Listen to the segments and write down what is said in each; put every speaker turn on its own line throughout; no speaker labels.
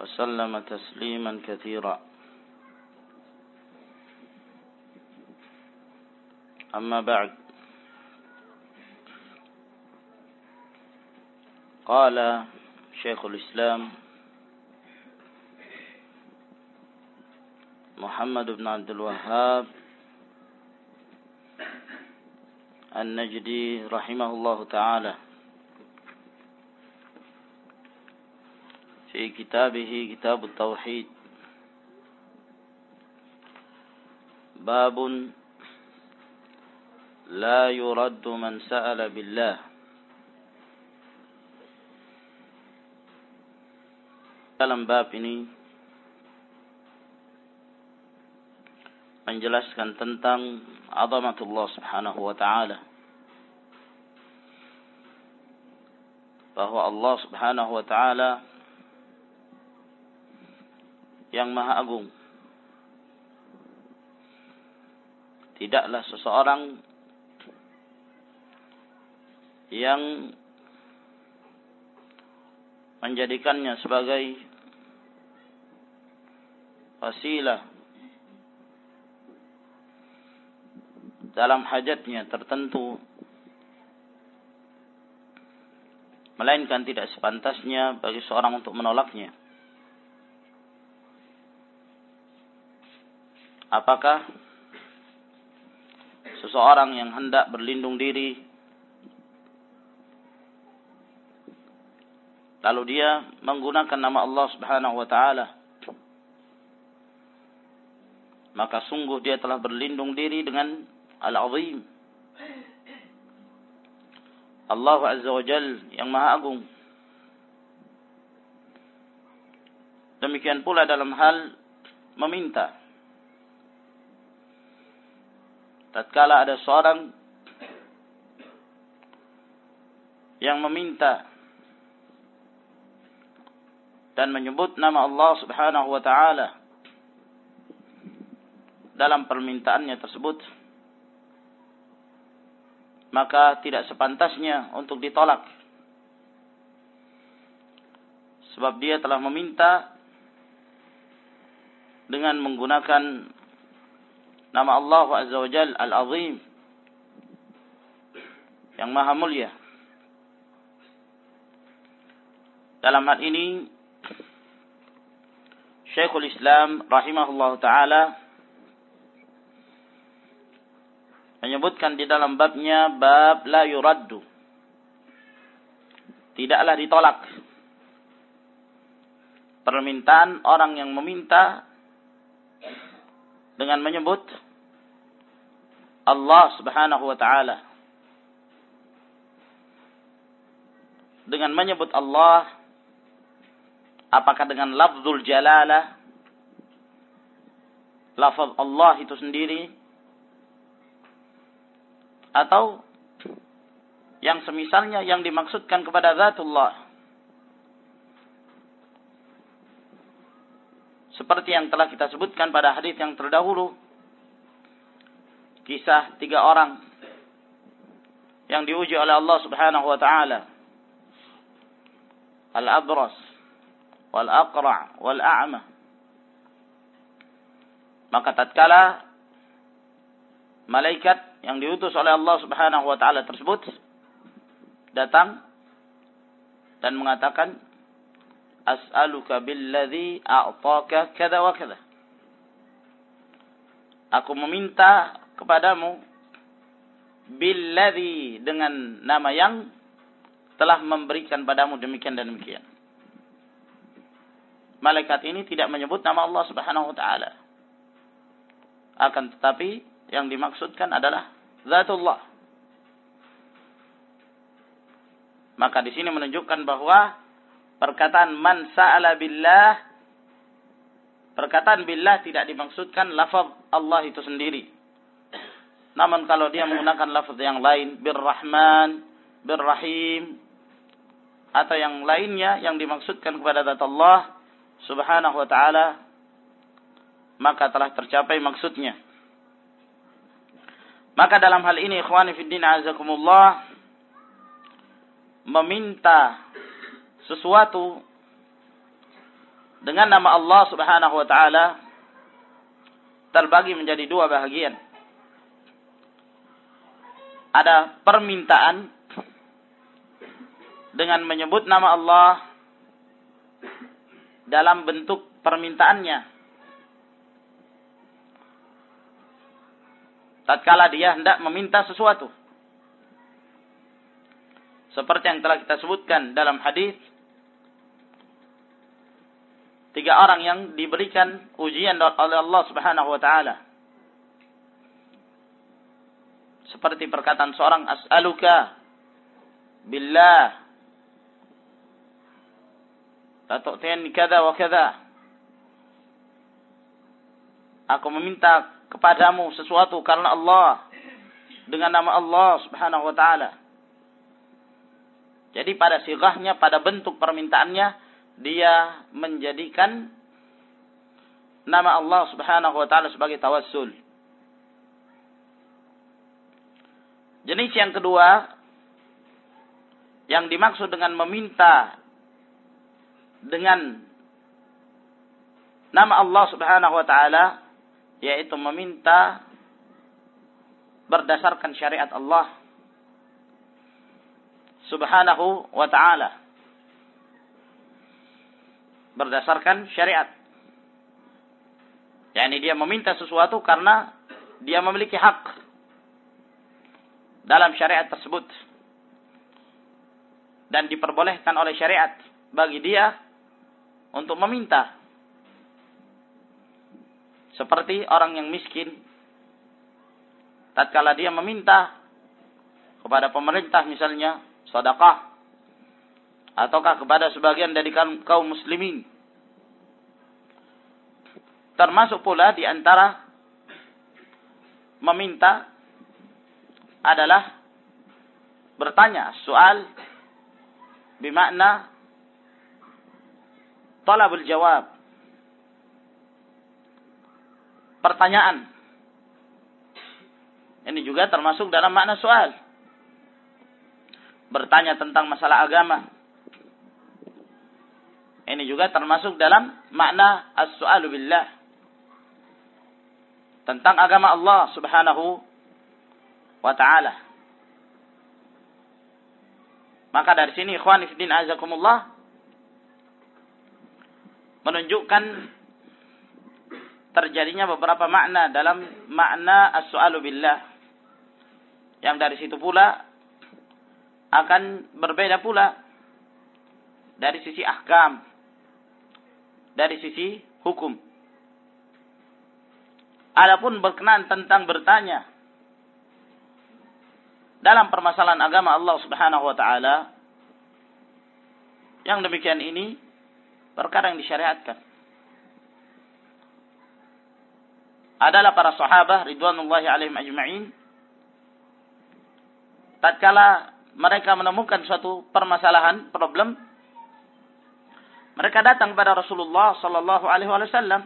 وسلم تسليما كثيرا. أما بعد قال شيخ الإسلام محمد بن عبد الوهاب النجدي رحمه الله تعالى. في كتابه كتاب التوحيد باب لا يرد من سأل بالله dalam bab ini menjelaskan tentang azamatullah subhanahu wa ta'ala bahwa Allah subhanahu wa ta'ala yang maha agung. Tidaklah seseorang yang menjadikannya sebagai wasilah dalam hajatnya tertentu melainkan tidak sepantasnya bagi seorang untuk menolaknya Apakah seseorang yang hendak berlindung diri lalu dia menggunakan nama Allah Subhanahu wa taala maka sungguh dia telah berlindung diri dengan Al-Azim. Allah Azza wa Jal yang Maha Agung. Demikian pula dalam hal meminta tatkala ada seorang yang meminta dan menyebut nama Allah Subhanahu wa taala dalam permintaannya tersebut maka tidak sepantasnya untuk ditolak. Sebab dia telah meminta dengan menggunakan nama Allah Azza wa Jal Al-Azim yang maha mulia. Dalam hal ini Syekhul Islam rahimahullah taala menyebutkan di dalam babnya bab la yuraddu. Tidaklah ditolak. Permintaan orang yang meminta dengan menyebut Allah Subhanahu wa taala. Dengan menyebut Allah apakah dengan lafzul jalalah lafaz Allah itu sendiri? Atau yang semisalnya yang dimaksudkan kepada zatullah Seperti yang telah kita sebutkan pada hadis yang terdahulu. Kisah tiga orang yang diuji oleh Allah Subhanahu wa taala. Al-Abras wal Aqra' wal A'ma. Maka tatkala malaikat yang diutus oleh Allah Subhanahu wa taala tersebut datang dan mengatakan as'aluka billadhi a'taka kada wa kada. Aku meminta kepadamu billadhi dengan nama yang telah memberikan padamu demikian dan demikian. Malaikat ini tidak menyebut nama Allah Subhanahu wa taala. Akan tetapi yang dimaksudkan adalah zatullah. Maka di sini menunjukkan bahwa perkataan man sa'ala billah perkataan billah tidak dimaksudkan lafaz Allah itu sendiri. Namun kalau dia menggunakan lafaz yang lain birrahman, birrahim atau yang lainnya yang dimaksudkan kepada zat Allah Subhanahu wa taala maka telah tercapai maksudnya. Maka dalam hal ini ikhwani fiddin azakumullah meminta sesuatu dengan nama Allah Subhanahu wa taala terbagi menjadi dua bahagian. Ada permintaan dengan menyebut nama Allah dalam bentuk permintaannya. Tatkala dia hendak meminta sesuatu. Seperti yang telah kita sebutkan dalam hadis tiga orang yang diberikan ujian oleh Allah Subhanahu wa taala. Seperti perkataan seorang as'aluka billah la tu'tini kada wa kada. Aku meminta kepadamu sesuatu karena Allah dengan nama Allah Subhanahu wa taala. Jadi pada sirahnya, pada bentuk permintaannya dia menjadikan nama Allah Subhanahu wa taala sebagai tawassul. Jenis yang kedua yang dimaksud dengan meminta dengan nama Allah Subhanahu wa taala yaitu meminta berdasarkan syariat Allah Subhanahu wa taala berdasarkan syariat. Yani dia meminta sesuatu karena dia memiliki hak dalam syariat tersebut. Dan diperbolehkan oleh syariat bagi dia untuk meminta. Seperti orang yang miskin. Tatkala dia meminta kepada pemerintah misalnya sedekah ataukah kepada sebagian dari kaum muslimin. Termasuk pula di antara meminta adalah bertanya soal bermakna talabul jawab. Pertanyaan. Ini juga termasuk dalam makna soal. Bertanya tentang masalah agama ini juga termasuk dalam makna as-su'alu billah. Tentang agama Allah subhanahu wa ta'ala. Maka dari sini ikhwan ifdin azakumullah menunjukkan terjadinya beberapa makna dalam makna as-su'alu billah. Yang dari situ pula akan berbeda pula dari sisi ahkam dari sisi hukum. Adapun berkenan tentang bertanya dalam permasalahan agama Allah Subhanahu wa taala yang demikian ini perkara yang disyariatkan. Adalah para sahabat ridwanullahi alaihim ajma'in tatkala mereka menemukan suatu permasalahan, problem mereka datang kepada Rasulullah sallallahu alaihi wasallam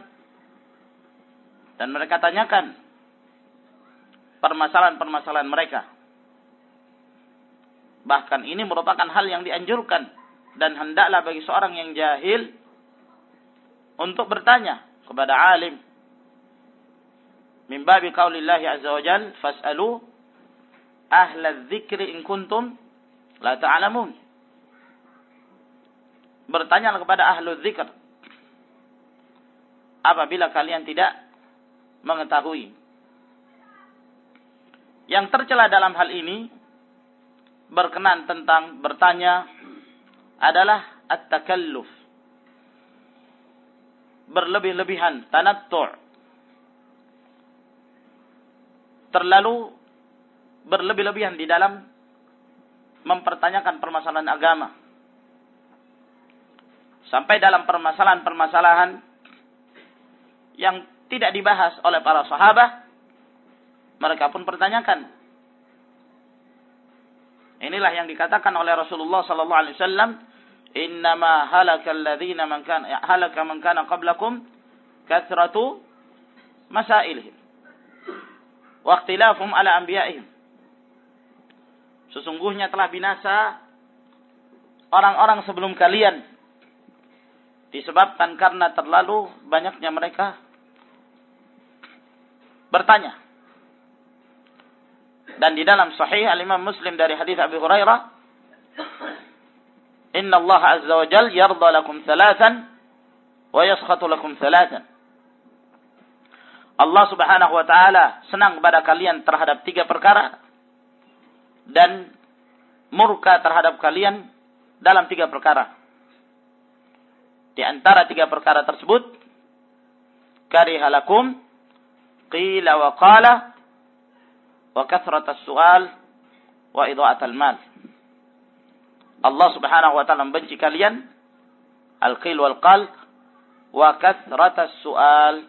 dan mereka tanyakan permasalahan-permasalahan mereka. Bahkan ini merupakan hal yang dianjurkan dan hendaklah bagi seorang yang jahil untuk bertanya kepada alim. Min babi qaulillahi azza wa jal fas'alu ahla dzikri in kuntum La ta'lamun. Bertanya kepada ahlu dzikr. Apabila kalian tidak mengetahui. Yang tercela dalam hal ini berkenan tentang bertanya adalah at-takalluf. Berlebih-lebihan, tanattu'. Terlalu berlebih-lebihan di dalam mempertanyakan permasalahan agama. Sampai dalam permasalahan-permasalahan yang tidak dibahas oleh para sahabat, mereka pun pertanyakan. Inilah yang dikatakan oleh Rasulullah sallallahu alaihi wasallam, "Innama halaka alladziina man kana halaka man kana qablakum kathratu masailihim wa ikhtilafum ala anbiya'ihim." Sesungguhnya telah binasa orang-orang sebelum kalian disebabkan karena terlalu banyaknya mereka bertanya. Dan di dalam sahih al-Imam Muslim dari hadis Abu Hurairah, "Inna Allah azza wa jal yarda lakum thalathan wa yaskhatu lakum thalathan." Allah Subhanahu wa taala senang kepada kalian terhadap tiga perkara dan murka terhadap kalian dalam tiga perkara. Di antara tiga perkara tersebut, karihalakum qila wa qala wa kathrat as-su'al wa idha'at al-mal. Allah Subhanahu wa taala membenci kalian al-qil wal qal wa kathrat as-su'al.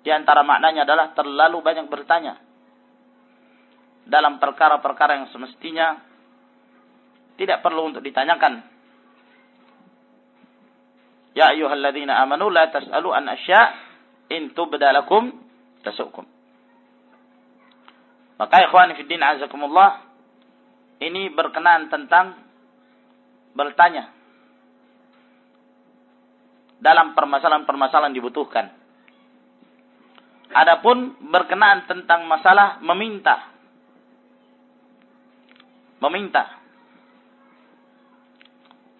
Di antara maknanya adalah terlalu banyak bertanya dalam perkara-perkara yang semestinya tidak perlu untuk ditanyakan. Ya ayyuhalladzina amanu la tas'alu an asya' in tubda lakum tasukum. Maka ikhwan din azakumullah ini berkenaan tentang bertanya dalam permasalahan-permasalahan dibutuhkan. Adapun berkenaan tentang masalah meminta meminta.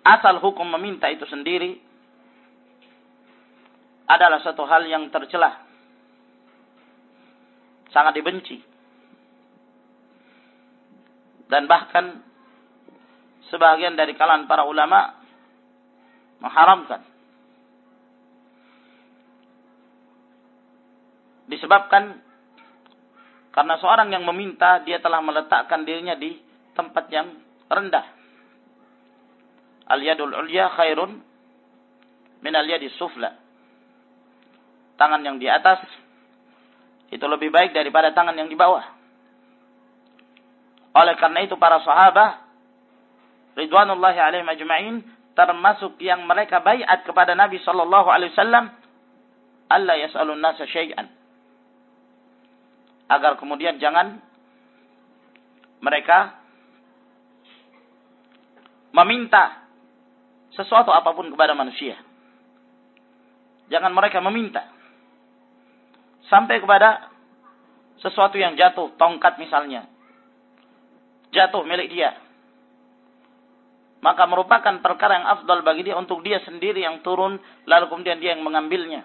Asal hukum meminta itu sendiri adalah satu hal yang tercela. Sangat dibenci. Dan bahkan sebagian dari kalangan para ulama mengharamkan. Disebabkan karena seorang yang meminta dia telah meletakkan dirinya di tempat yang rendah. Al-yadul ulya khairun min al-yadis sufla. Tangan yang di atas itu lebih baik daripada tangan yang di bawah. Oleh karena itu para sahabat ridwanullahi alaihim ajma'in termasuk yang mereka bayat kepada Nabi sallallahu alaihi wasallam Allah yas'alun nasa syai'an. Agar kemudian jangan mereka meminta sesuatu apa pun kepada manusia. Jangan mereka meminta. Sampai kepada sesuatu yang jatuh, tongkat misalnya. Jatuh milik dia. Maka merupakan perkara yang afdal bagi dia untuk dia sendiri yang turun, lalu kemudian dia yang mengambilnya.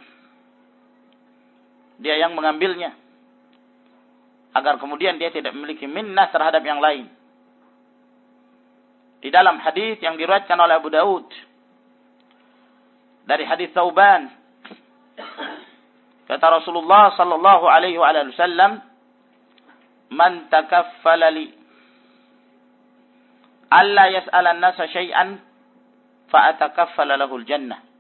Dia yang mengambilnya. Agar kemudian dia tidak memiliki minnah terhadap yang lain di dalam hadis yang diriwayatkan oleh Abu Daud dari hadis Tauban kata Rasulullah sallallahu alaihi wasallam man takaffala li alla yas'ala an-nasa syai'an fa atakaffala lahu al-jannah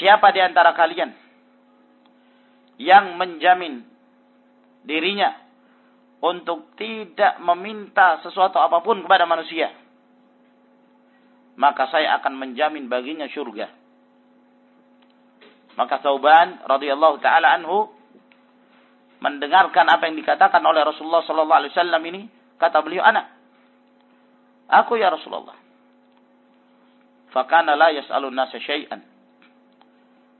Siapa di antara kalian yang menjamin dirinya untuk tidak meminta sesuatu apa pun kepada manusia. Maka saya akan menjamin baginya surga. Maka Tauban radhiyallahu taala anhu mendengarkan apa yang dikatakan oleh Rasulullah sallallahu alaihi wasallam ini, kata beliau, "Ana Aku ya Rasulullah." Fakana la yas'alun nasa syai'an.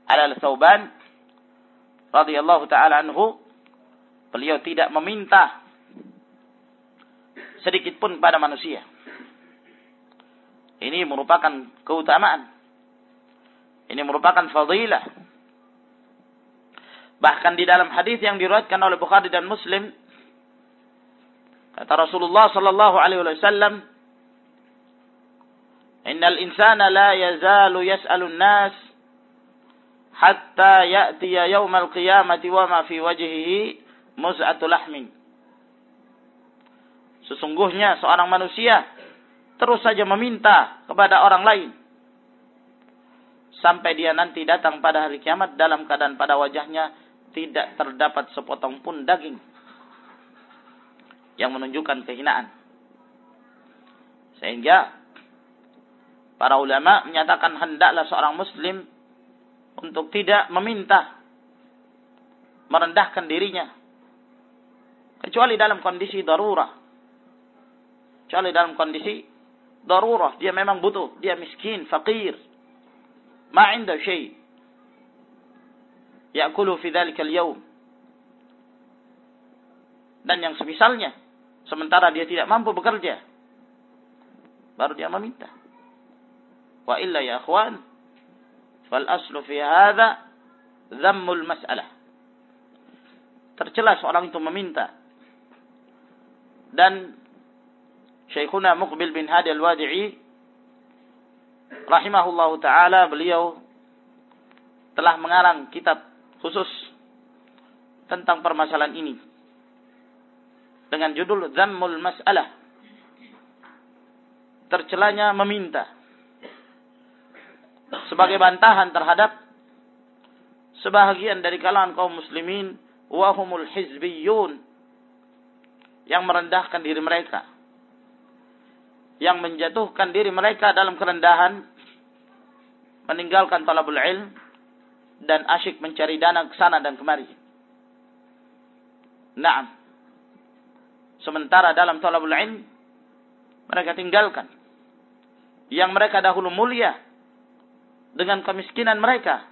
Ala Tauban radhiyallahu taala anhu beliau tidak meminta sedikit pun pada manusia. Ini merupakan keutamaan. Ini merupakan fadilah. Bahkan di dalam hadis yang diriwayatkan oleh Bukhari dan Muslim kata Rasulullah sallallahu alaihi wasallam Innal insana la yazalu yas'alu an-nas hatta ya'tiya yaumal qiyamati wa ma fi wajhihi muz'atu lahmin. Sesungguhnya seorang manusia terus saja meminta kepada orang lain sampai dia nanti datang pada hari kiamat dalam keadaan pada wajahnya tidak terdapat sepotong pun daging yang menunjukkan kehinaan. Sehingga para ulama menyatakan hendaklah seorang muslim untuk tidak meminta merendahkan dirinya kecuali dalam kondisi darurah kecuali dalam kondisi darurah dia memang butuh dia miskin fakir ma inda syai ya'kulu fi dhalika al-yawm dan yang semisalnya sementara dia tidak mampu bekerja baru dia meminta Wa illa ya akhwan, fal aslu fi hadha dhammul mas'alah. Tercela seorang itu meminta. Dan Syekhuna Muqbil bin Hadi Al-Wadi'i rahimahullahu taala beliau telah mengarang kitab khusus tentang permasalahan ini. Dengan judul Dhammul Mas'alah. Tercelanya meminta sebagai bantahan terhadap sebahagian dari kalangan kaum muslimin wahumul hizbiyun yang merendahkan diri mereka yang menjatuhkan diri mereka dalam kerendahan meninggalkan talabul ilm dan asyik mencari dana ke sana dan kemari. Naam. Sementara dalam talabul ilm mereka tinggalkan yang mereka dahulu mulia dengan kemiskinan mereka.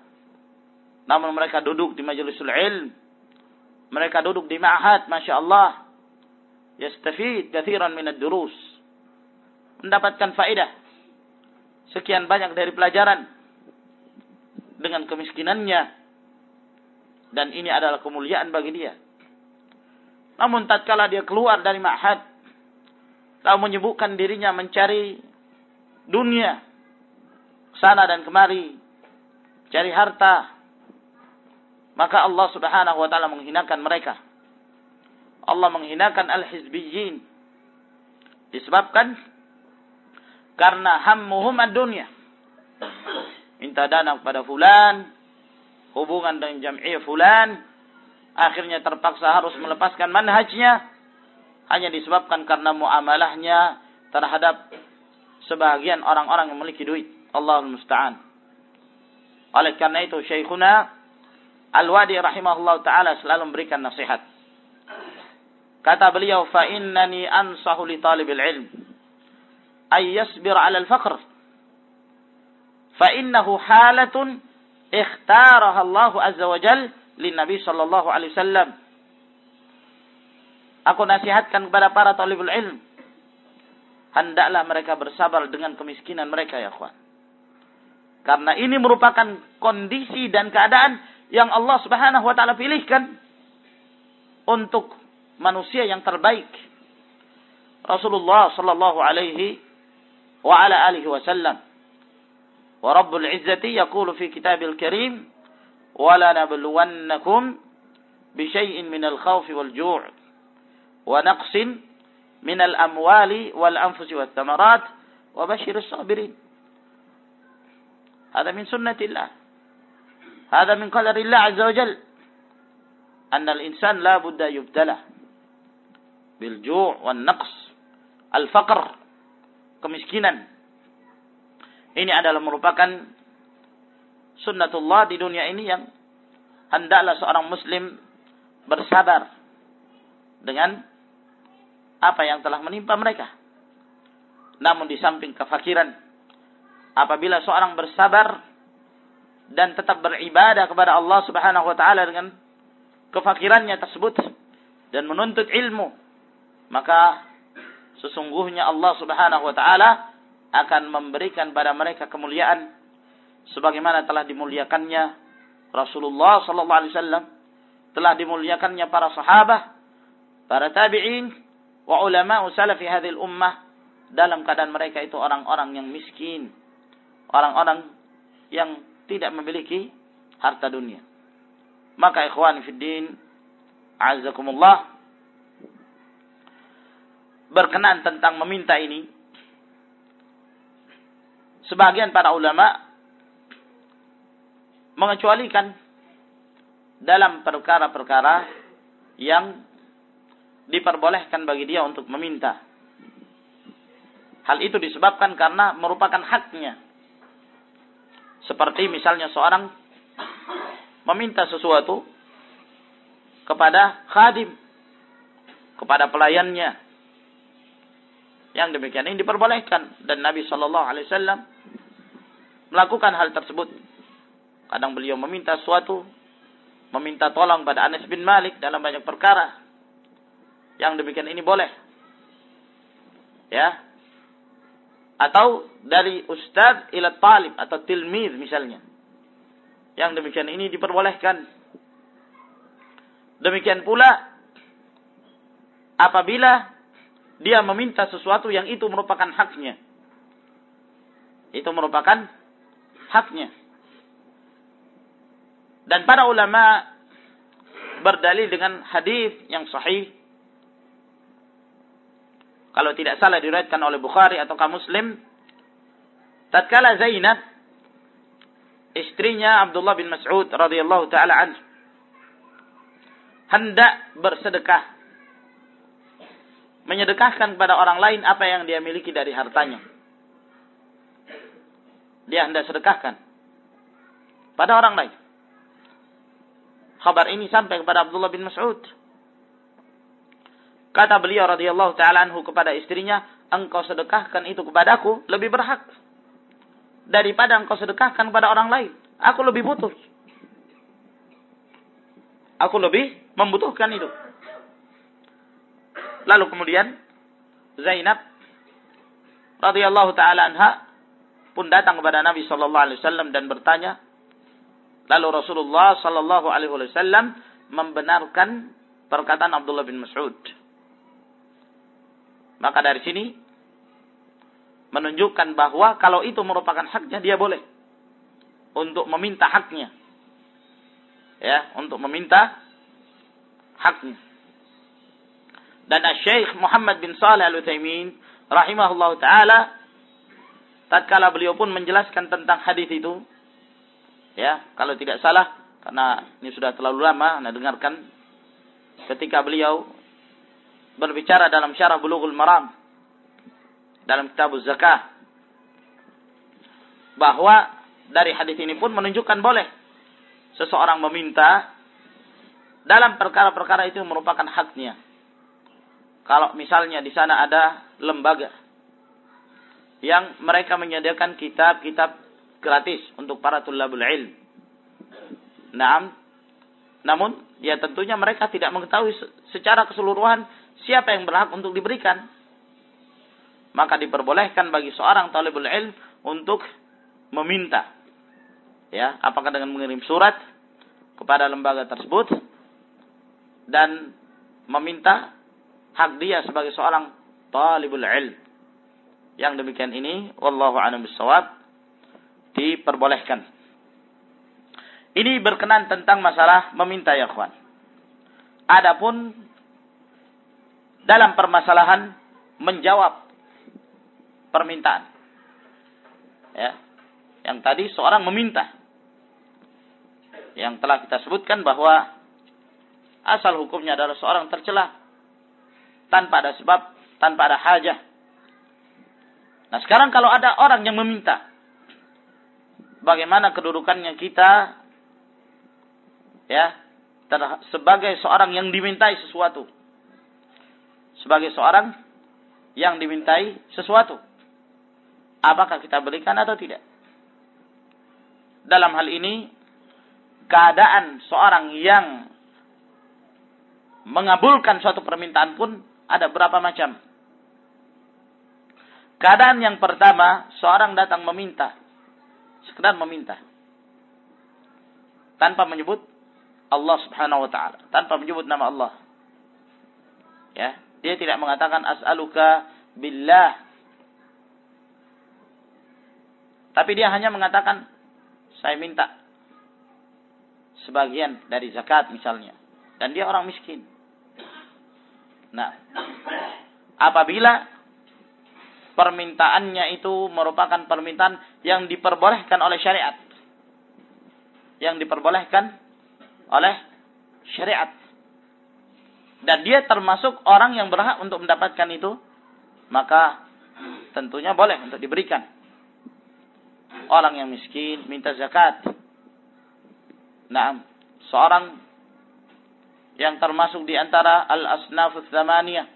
Namun mereka duduk di majlisul ilm. Mereka duduk di ma'had, Masya Allah. Yastafid kathiran minad durus. Mendapatkan faedah. Sekian banyak dari pelajaran. Dengan kemiskinannya. Dan ini adalah kemuliaan bagi dia. Namun tatkala dia keluar dari ma'had. Lalu menyebutkan dirinya mencari dunia sana dan kemari, cari harta, maka Allah Subhanahu wa taala menghinakan mereka. Allah menghinakan al-hizbiyyin disebabkan karena hammuhum ad-dunya. Minta dana kepada fulan, hubungan dengan jam'iyah fulan, akhirnya terpaksa harus melepaskan manhajnya hanya disebabkan karena muamalahnya terhadap sebagian orang-orang yang memiliki duit. Allah musta'an. Oleh karena itu Syekhuna Al-Wadi rahimahullah taala selalu memberikan nasihat. Kata beliau, "Fa innani ansahu li talibil ilm ay yasbir 'ala al-faqr." Fa innahu halatun ikhtaraha Allah azza wa jal lin Nabi sallallahu alaihi wasallam. Aku nasihatkan kepada para talibul ilm hendaklah mereka bersabar dengan kemiskinan mereka ya kawan. Karena ini merupakan kondisi dan keadaan yang Allah Subhanahu wa taala pilihkan untuk manusia yang terbaik. Rasulullah sallallahu alaihi وعلى آله وسلم. ورب العزة يقول في كتاب الكريم ولنبلونكم بشيء من الخوف والجوع ونقص من الأموال والأنفس والثمرات وبشر الصابرين. هذا من سنة الله. هذا من قدر الله عز وجل. أن الإنسان لا بد يبتلى بالجوع والنقص الفقر kemiskinan ini adalah merupakan sunnatullah di dunia ini yang hendaklah seorang muslim bersabar dengan apa yang telah menimpa mereka. Namun di samping kefakiran apabila seorang bersabar dan tetap beribadah kepada Allah Subhanahu wa taala dengan kefakirannya tersebut dan menuntut ilmu maka sesungguhnya Allah Subhanahu wa taala akan memberikan pada mereka kemuliaan sebagaimana telah dimuliakannya Rasulullah sallallahu alaihi wasallam, telah dimuliakannya para sahabat, para tabi'in wa ulama salafi hadhil ummah dalam keadaan mereka itu orang-orang yang miskin, orang-orang yang tidak memiliki harta dunia. Maka ikhwan fiddin, azakumullah, berkenan tentang meminta ini, sebagian para ulama mengecualikan dalam perkara-perkara yang diperbolehkan bagi dia untuk meminta. Hal itu disebabkan karena merupakan haknya. Seperti misalnya seorang meminta sesuatu kepada khadim, kepada pelayannya. Yang demikian ini diperbolehkan dan Nabi Shallallahu Alaihi Wasallam melakukan hal tersebut Kadang beliau meminta suatu, meminta tolong pada Anas bin Malik dalam banyak perkara. Yang demikian ini boleh. Ya. Atau dari ustaz ila talib atau tilmid misalnya. Yang demikian ini diperbolehkan. Demikian pula apabila dia meminta sesuatu yang itu merupakan haknya. Itu merupakan haknya. Dan para ulama berdalil dengan hadis yang sahih. Kalau tidak salah diriwayatkan oleh Bukhari atau Muslim, tatkala Zainab istrinya Abdullah bin Mas'ud radhiyallahu taala an hendak bersedekah menyedekahkan kepada orang lain apa yang dia miliki dari hartanya. Dia hendak sedekahkan pada orang lain kabar ini sampai kepada Abdullah bin Mas'ud. Kata beliau radhiyallahu taala anhu kepada istrinya, "Engkau sedekahkan itu kepadaku lebih berhak daripada engkau sedekahkan kepada orang lain. Aku lebih butuh. Aku lebih membutuhkan itu." Lalu kemudian Zainab radhiyallahu taala anha pun datang kepada Nabi sallallahu alaihi wasallam dan bertanya, Lalu Rasulullah Sallallahu Alaihi Wasallam membenarkan perkataan Abdullah bin Mas'ud. Maka dari sini menunjukkan bahwa kalau itu merupakan haknya dia boleh untuk meminta haknya. Ya, untuk meminta haknya. Dan Syekh Muhammad bin Saleh Al-Utsaimin rahimahullah taala tatkala beliau pun menjelaskan tentang hadis itu Ya, kalau tidak salah karena ini sudah terlalu lama Anda dengarkan ketika beliau berbicara dalam syarah Bulughul Maram dalam kitab zakah bahwa dari hadis ini pun menunjukkan boleh seseorang meminta dalam perkara-perkara itu merupakan haknya. Kalau misalnya di sana ada lembaga yang mereka menyediakan kitab-kitab gratis untuk para tulabul ilm. Naam. Namun, ya tentunya mereka tidak mengetahui secara keseluruhan siapa yang berhak untuk diberikan. Maka diperbolehkan bagi seorang talibul ilm untuk meminta. Ya, apakah dengan mengirim surat kepada lembaga tersebut dan meminta hak dia sebagai seorang talibul ilm. Yang demikian ini wallahu a'lam bissawab diperbolehkan. Ini berkenan tentang masalah meminta ya kawan. Adapun dalam permasalahan menjawab permintaan. Ya. Yang tadi seorang meminta. Yang telah kita sebutkan bahwa asal hukumnya adalah seorang tercela tanpa ada sebab, tanpa ada hajah. Nah sekarang kalau ada orang yang meminta, bagaimana kedudukannya kita ya sebagai seorang yang dimintai sesuatu. Sebagai seorang yang dimintai sesuatu. Apakah kita berikan atau tidak? Dalam hal ini keadaan seorang yang mengabulkan suatu permintaan pun ada berapa macam Keadaan yang pertama, seorang datang meminta. Sekedar meminta. Tanpa menyebut Allah subhanahu wa ta'ala. Tanpa menyebut nama Allah. Ya, Dia tidak mengatakan as'aluka billah. Tapi dia hanya mengatakan, saya minta sebagian dari zakat misalnya. Dan dia orang miskin. Nah, apabila permintaannya itu merupakan permintaan yang diperbolehkan oleh syariat. Yang diperbolehkan oleh syariat. Dan dia termasuk orang yang berhak untuk mendapatkan itu, maka tentunya boleh untuk diberikan. Orang yang miskin minta zakat. Nah, seorang yang termasuk di antara al-asnafus zamaniyah.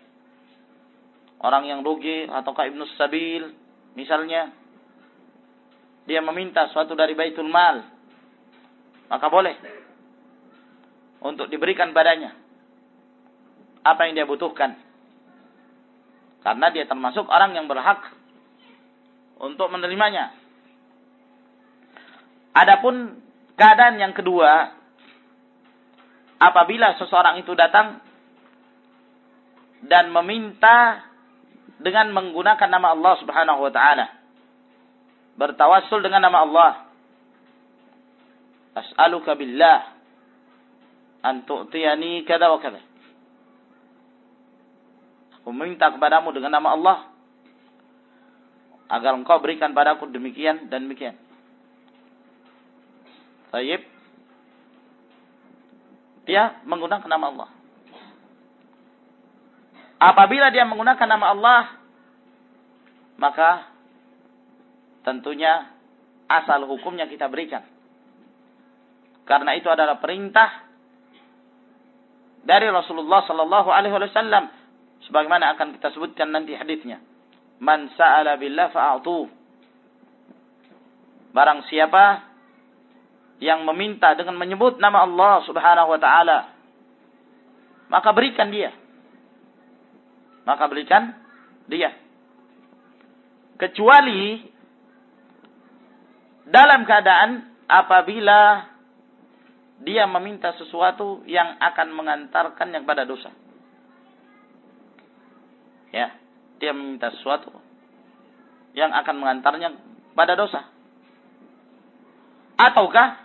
Orang yang rugi ataukah ibnu sabil misalnya. Dia meminta suatu dari baitul mal. Maka boleh untuk diberikan padanya apa yang dia butuhkan. Karena dia termasuk orang yang berhak untuk menerimanya. Adapun keadaan yang kedua apabila seseorang itu datang dan meminta dengan menggunakan nama Allah Subhanahu wa taala. Bertawassul dengan nama Allah. As'aluka billah an tu'tiyani kada wa kada. Aku meminta kepadamu dengan nama Allah agar engkau berikan padaku demikian dan demikian. Tayyib. Dia menggunakan nama Allah. Apabila dia menggunakan nama Allah, maka tentunya asal hukumnya kita berikan. Karena itu adalah perintah dari Rasulullah sallallahu alaihi wasallam sebagaimana akan kita sebutkan nanti hadisnya. Man sa'ala billah fa'atu. Barang siapa yang meminta dengan menyebut nama Allah Subhanahu wa taala, maka berikan dia maka berikan dia. Kecuali dalam keadaan apabila dia meminta sesuatu yang akan mengantarkan yang pada dosa. Ya, dia meminta sesuatu yang akan mengantarnya pada dosa. Ataukah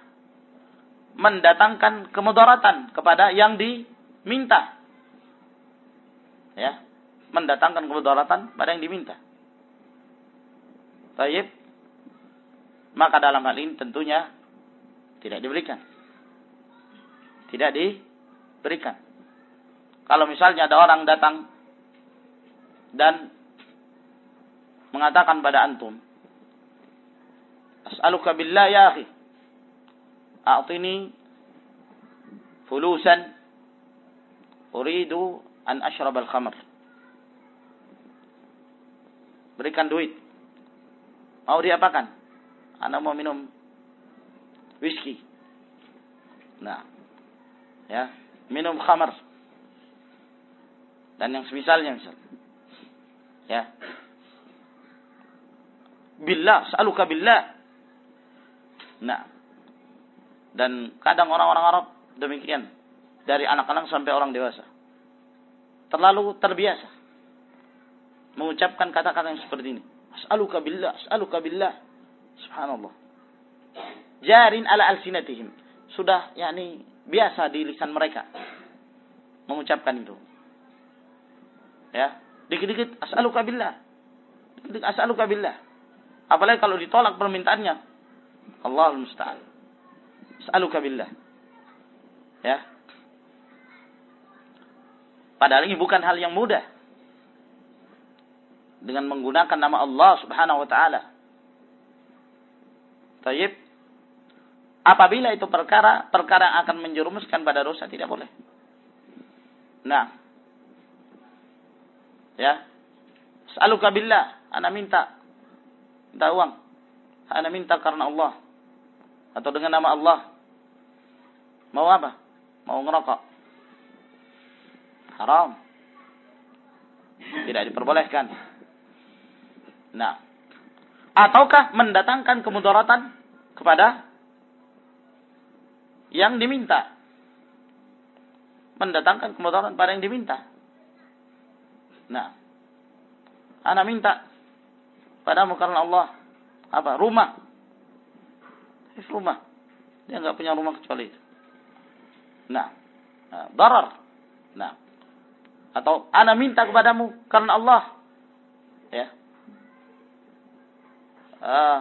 mendatangkan kemudaratan kepada yang diminta. Ya, mendatangkan kemudaratan pada yang diminta. Taib. Maka dalam hal ini tentunya tidak diberikan. Tidak diberikan. Kalau misalnya ada orang datang dan mengatakan pada antum, As'aluka billah ya akhi. A'tini fulusan uridu an ashrab al-khamr berikan duit. Mau diapakan? Anda mau minum whisky. Nah, ya, minum khamar. Dan yang semisalnya misal. Ya. Billah, saluka billah. Nah. Dan kadang orang-orang Arab demikian. Dari anak-anak sampai orang dewasa. Terlalu terbiasa mengucapkan kata-kata yang seperti ini. As'aluka billah, as'aluka billah. Subhanallah. Jarin ala alsinatihim. Sudah yakni biasa di lisan mereka mengucapkan itu. Ya, dikit-dikit as'aluka billah. Dikit-dikit as'aluka billah. Apalagi kalau ditolak permintaannya. Allahul musta'an. As'aluka billah. Ya. Padahal ini bukan hal yang mudah dengan menggunakan nama Allah Subhanahu wa taala. Tayyib. Apabila itu perkara perkara akan menjerumuskan pada dosa tidak boleh. Nah. Ya. Saluka billah, ana minta minta uang. Ana minta karena Allah atau dengan nama Allah. Mau apa? Mau ngerokok. Haram. Tidak diperbolehkan. Nah, ataukah mendatangkan kemudaratan kepada yang diminta. Mendatangkan kemudaratan pada yang diminta. Nah, anak minta padamu karena Allah apa? Rumah. Rumah. Dia nggak punya rumah kecuali itu. Nah, nah darar. Nah, atau anak minta kepadamu karena Allah. Ya. Uh,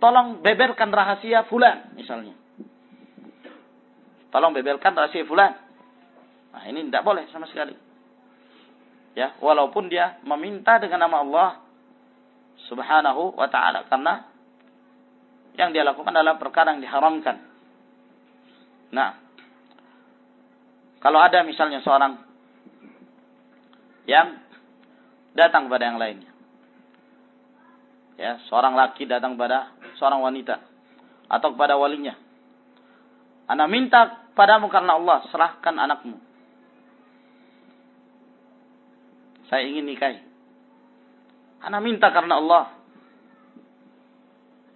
tolong beberkan rahasia fulan misalnya. Tolong beberkan rahasia fulan. Nah, ini tidak boleh sama sekali. Ya, walaupun dia meminta dengan nama Allah Subhanahu wa taala karena yang dia lakukan adalah perkara yang diharamkan. Nah, kalau ada misalnya seorang yang datang kepada yang lainnya. Ya, seorang laki datang kepada seorang wanita atau kepada walinya. Anak minta padamu karena Allah, serahkan anakmu. Saya ingin nikahi. Anak minta karena Allah.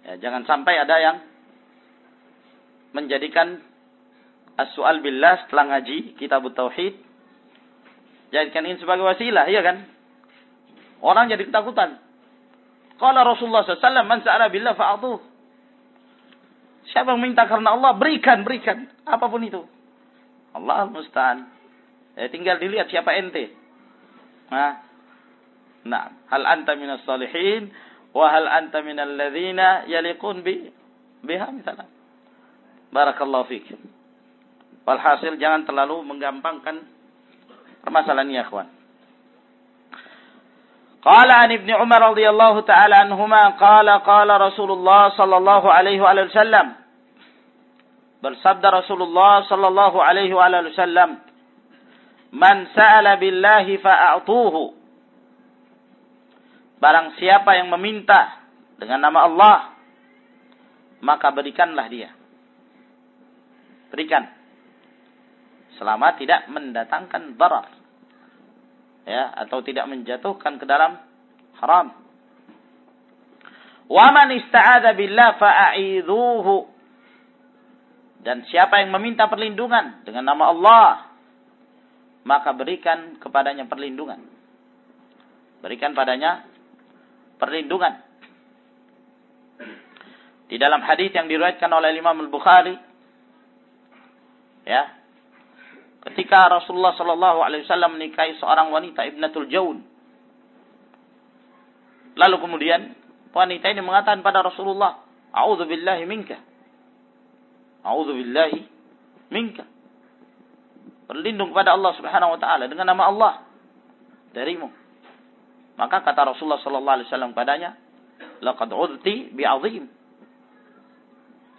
Ya, jangan sampai ada yang menjadikan as-su'al billah setelah ngaji kitab tauhid jadikan ini sebagai wasilah, iya kan? Orang jadi ketakutan. Qala Rasulullah SAW, man sa'ala billah fa'atuh. Siapa yang minta karena Allah, berikan, berikan. Apa pun itu. Allah al-musta'an. Ya, tinggal dilihat siapa ente. Nah, nah, hal anta minas salihin wa hal anta minal ladzina yaliqun bi biha misalnya. Barakallahu fiik. Walhasil jangan terlalu menggampangkan permasalahan ini ya kawan. Qala an Ibnu Umar radhiyallahu taala anhuma qala qala Rasulullah sallallahu alaihi wa sallam Bersabda Rasulullah sallallahu alaihi wa sallam Man sa'ala billahi fa'atuhu. Barang siapa yang meminta dengan nama Allah, maka berikanlah dia. Berikan. Selama tidak mendatangkan darar. Ya, atau tidak menjatuhkan ke dalam haram. Wa man ista'adha billah. Dan siapa yang meminta perlindungan dengan nama Allah, maka berikan kepadanya perlindungan. Berikan padanya perlindungan. Di dalam hadis yang diriwayatkan oleh Imam Al-Bukhari ya. Ketika Rasulullah sallallahu alaihi wasallam menikahi seorang wanita Ibnatul Jaun. Lalu kemudian wanita ini mengatakan pada Rasulullah, "A'udzu billahi minka." A'udzu billahi minka berlindung kepada Allah Subhanahu wa taala dengan nama Allah darimu. Maka kata Rasulullah sallallahu alaihi wasallam padanya, "Laqad udti bi'azim."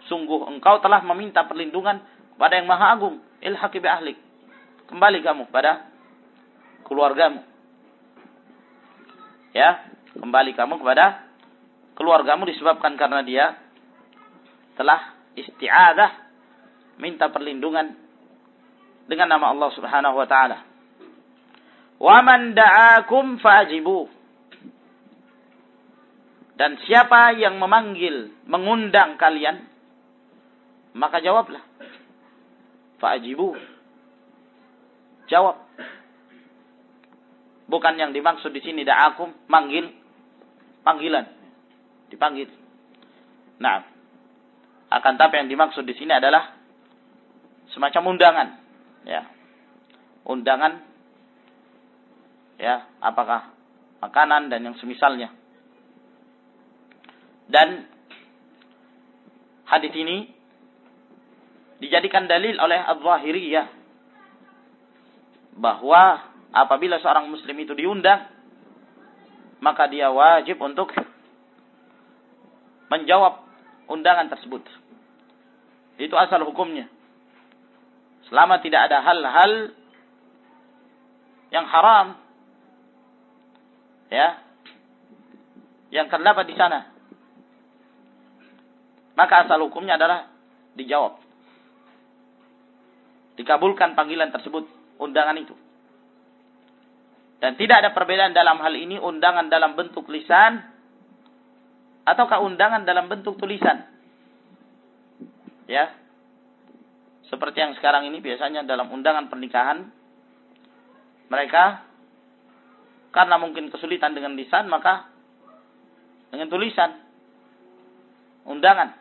Sungguh engkau telah meminta perlindungan kepada yang Maha Agung. Ilhaqi bi ahlik. Kembali kamu pada keluargamu. Ya, kembali kamu kepada keluargamu disebabkan karena dia telah isti'adah minta perlindungan dengan nama Allah Subhanahu wa taala. Wa man da'akum fajibu. Dan siapa yang memanggil, mengundang kalian, maka jawablah. Fajibu. Jawab. Bukan yang dimaksud di sini da'akum, manggil, panggilan. Dipanggil. Nah, akan tapi yang dimaksud di sini adalah semacam undangan ya undangan ya apakah makanan dan yang semisalnya dan hadis ini dijadikan dalil oleh Az-Zahiriyah bahwa apabila seorang muslim itu diundang maka dia wajib untuk menjawab undangan tersebut. Itu asal hukumnya. Selama tidak ada hal-hal yang haram ya yang terdapat di sana maka asal hukumnya adalah dijawab dikabulkan panggilan tersebut undangan itu dan tidak ada perbedaan dalam hal ini undangan dalam bentuk lisan ataukah undangan dalam bentuk tulisan. Ya. Seperti yang sekarang ini biasanya dalam undangan pernikahan mereka karena mungkin kesulitan dengan lisan maka dengan tulisan undangan.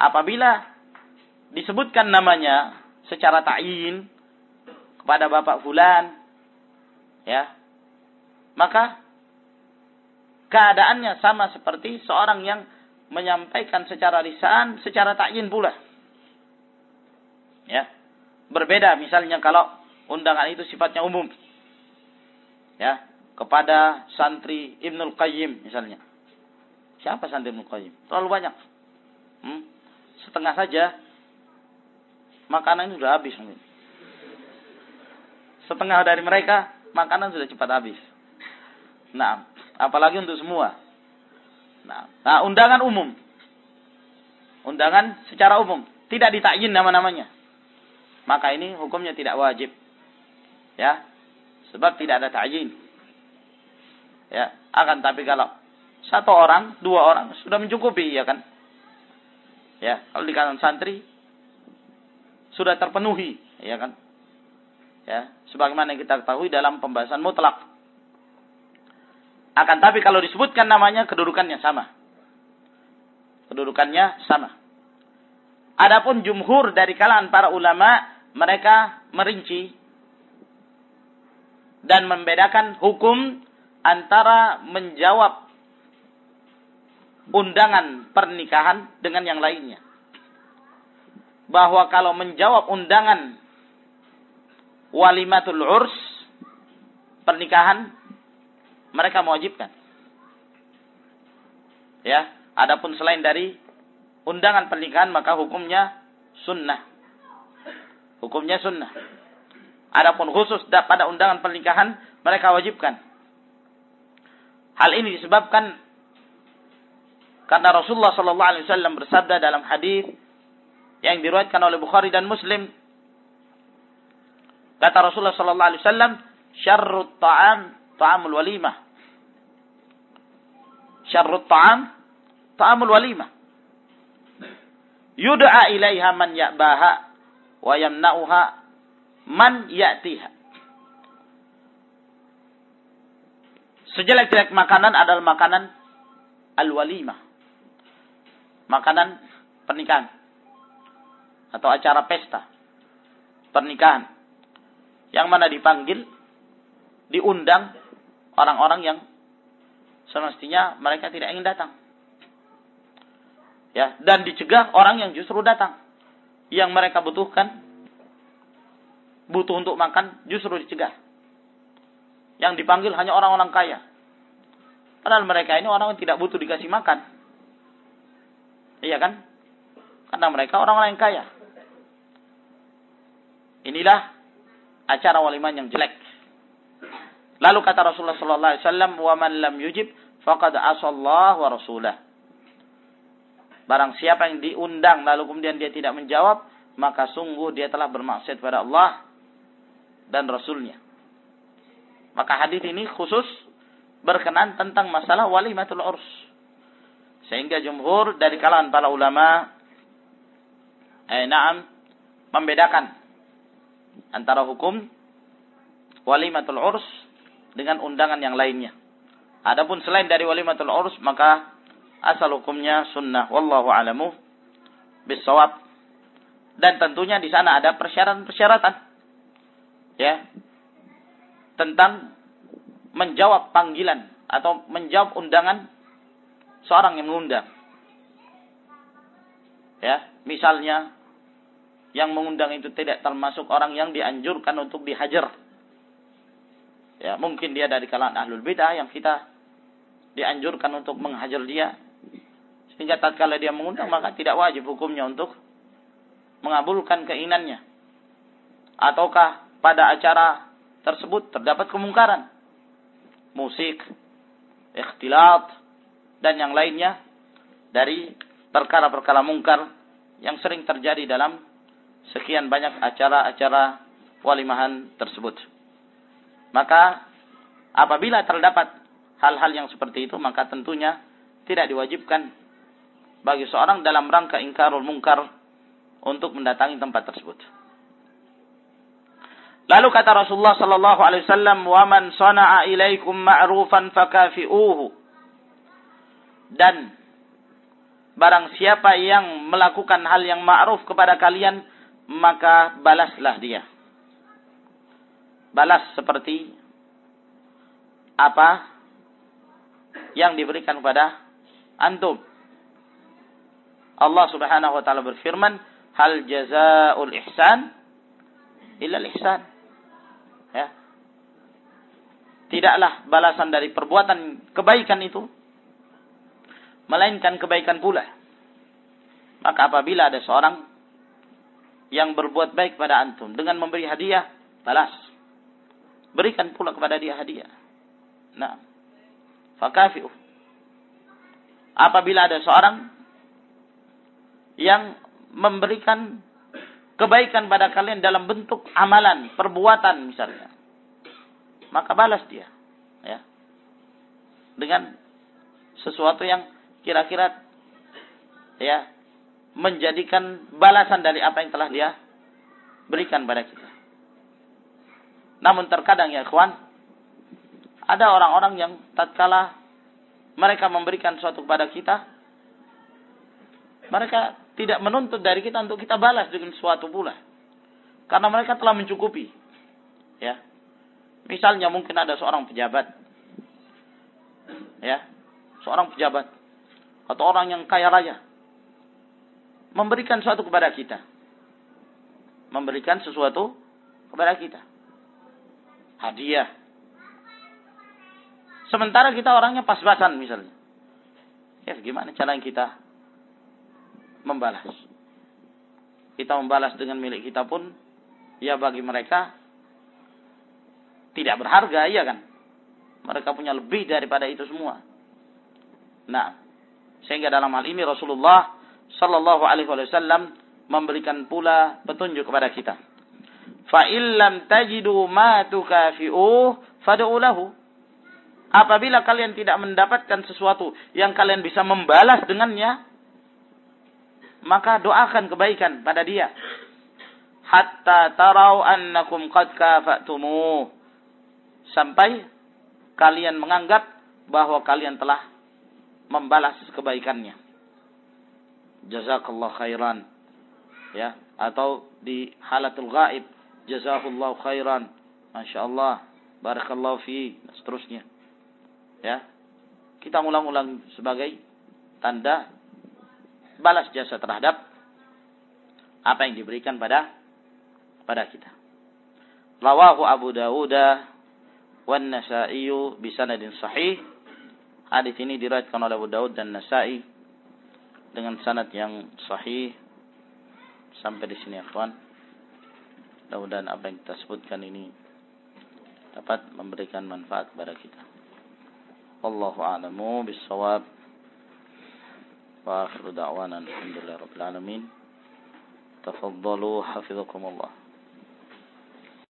Apabila disebutkan namanya secara ta'yin kepada Bapak fulan ya maka keadaannya sama seperti seorang yang menyampaikan secara lisan secara ta'yin pula. Ya. Berbeda misalnya kalau undangan itu sifatnya umum. Ya, kepada santri Ibnul Qayyim misalnya. Siapa santri Ibnul Qayyim? Terlalu banyak. Hmm? Setengah saja makanan sudah habis mungkin. Setengah dari mereka makanan sudah cepat habis. Nah, apalagi untuk semua. Nah, nah undangan umum. Undangan secara umum, tidak ditakyin nama-namanya. Maka ini hukumnya tidak wajib. Ya. Sebab tidak ada ta'yin. Ya, akan tapi kalau satu orang, dua orang sudah mencukupi ya kan? Ya, kalau di kalangan santri sudah terpenuhi, ya kan? Ya, sebagaimana kita ketahui dalam pembahasan mutlak. Akan tapi kalau disebutkan namanya kedudukannya sama. Kedudukannya sama. Adapun jumhur dari kalangan para ulama mereka merinci dan membedakan hukum antara menjawab undangan pernikahan dengan yang lainnya. Bahwa kalau menjawab undangan walimatul urs, pernikahan, mereka mewajibkan. Ya, adapun selain dari undangan pernikahan maka hukumnya sunnah. Hukumnya sunnah. Adapun khusus pada undangan pernikahan mereka wajibkan. Hal ini disebabkan karena Rasulullah sallallahu alaihi wasallam bersabda dalam hadis yang diriwayatkan oleh Bukhari dan Muslim. Kata Rasulullah sallallahu alaihi wasallam syarrut ta'am ta'amul walimah. Syarrut ta'am ta'amul walimah. Yud'a ilaiha man ya'baha wa yamna'uha man ya'tiha Sejelek-jelek makanan adalah makanan al-walimah. Makanan pernikahan. Atau acara pesta. Pernikahan. Yang mana dipanggil, diundang orang-orang yang semestinya mereka tidak ingin datang. Ya, dan dicegah orang yang justru datang. Yang mereka butuhkan, butuh untuk makan, justru dicegah yang dipanggil hanya orang-orang kaya. Padahal mereka ini orang yang tidak butuh dikasih makan. Iya kan? Karena mereka orang-orang yang kaya. Inilah acara waliman yang jelek. Lalu kata Rasulullah sallallahu alaihi wasallam, "Wa man lam yujib faqad asallah wa rasulah." Barang siapa yang diundang lalu kemudian dia tidak menjawab, maka sungguh dia telah bermaksud pada Allah dan Rasulnya. Maka hadis ini khusus berkenan tentang masalah walimatul urs. Sehingga jumhur dari kalangan para ulama eh membedakan antara hukum walimatul urs dengan undangan yang lainnya. Adapun selain dari walimatul urs maka asal hukumnya sunnah wallahu alamu bisawab dan tentunya di sana ada persyaratan-persyaratan ya tentang menjawab panggilan atau menjawab undangan seorang yang mengundang. Ya, misalnya yang mengundang itu tidak termasuk orang yang dianjurkan untuk dihajar. Ya, mungkin dia dari kalangan ahlul bidah yang kita dianjurkan untuk menghajar dia. Sehingga tatkala dia mengundang maka tidak wajib hukumnya untuk mengabulkan keinginannya. Ataukah pada acara tersebut terdapat kemungkaran. Musik, ikhtilat, dan yang lainnya dari perkara-perkara mungkar yang sering terjadi dalam sekian banyak acara-acara walimahan tersebut. Maka apabila terdapat hal-hal yang seperti itu, maka tentunya tidak diwajibkan bagi seorang dalam rangka ingkarul mungkar untuk mendatangi tempat tersebut. Lalu kata Rasulullah sallallahu alaihi wasallam, "Wa man sana'a ilaikum ma'rufan fakafi'uhu." Dan barang siapa yang melakukan hal yang ma'ruf kepada kalian, maka balaslah dia. Balas seperti apa yang diberikan kepada antum. Allah Subhanahu wa taala berfirman, "Hal jazaa'ul ihsan illa ihsan." Ya. Tidaklah balasan dari perbuatan kebaikan itu melainkan kebaikan pula. Maka apabila ada seorang yang berbuat baik pada antum dengan memberi hadiah, balas. Berikan pula kepada dia hadiah. Nah, fakafi'u. Apabila ada seorang yang memberikan kebaikan pada kalian dalam bentuk amalan, perbuatan misalnya. Maka balas dia. Ya. Dengan sesuatu yang kira-kira ya menjadikan balasan dari apa yang telah dia berikan pada kita. Namun terkadang ya kawan, ada orang-orang yang tatkala mereka memberikan sesuatu kepada kita, mereka tidak menuntut dari kita untuk kita balas dengan sesuatu pula. Karena mereka telah mencukupi. Ya. Misalnya mungkin ada seorang pejabat. Ya. Seorang pejabat. Atau orang yang kaya raya. Memberikan sesuatu kepada kita. Memberikan sesuatu kepada kita. Hadiah. Sementara kita orangnya pas-pasan misalnya. Ya gimana cara kita membalas. Kita membalas dengan milik kita pun, ya bagi mereka tidak berharga, iya kan? Mereka punya lebih daripada itu semua. Nah, sehingga dalam hal ini Rasulullah Sallallahu Alaihi Wasallam memberikan pula petunjuk kepada kita. Fa illam tajidu ma tukafi'uh fad'u lahu. Apabila kalian tidak mendapatkan sesuatu yang kalian bisa membalas dengannya, maka doakan kebaikan pada dia. Hatta tarau annakum qad kafa'tumuh. Sampai kalian menganggap bahwa kalian telah membalas kebaikannya. Jazakallah khairan. Ya, atau di halatul gaib, jazakallah khairan. Masya Allah, barakallahu fi, seterusnya. Ya, kita ulang-ulang sebagai tanda balas jasa terhadap apa yang diberikan pada pada kita. Rawahu Abu Dawud wan Nasa'i bi sanadin sahih. Hadis ini diriwayatkan oleh Abu Dawud dan Nasa'i dengan sanad yang sahih. Sampai di sini ya kawan. Mudah-mudahan apa yang kita sebutkan ini dapat memberikan manfaat kepada kita. Wallahu a'lamu bissawab. وآخر دعوانا الحمد لله رب العالمين. تفضلوا حفظكم الله.